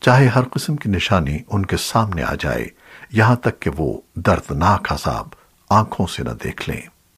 چاہے ہر قسم کی نشانی ان کے سامنے آ جائے، یہاں تک کہ وہ دردناک عذاب آنکھوں سے نہ دیکھ لیں۔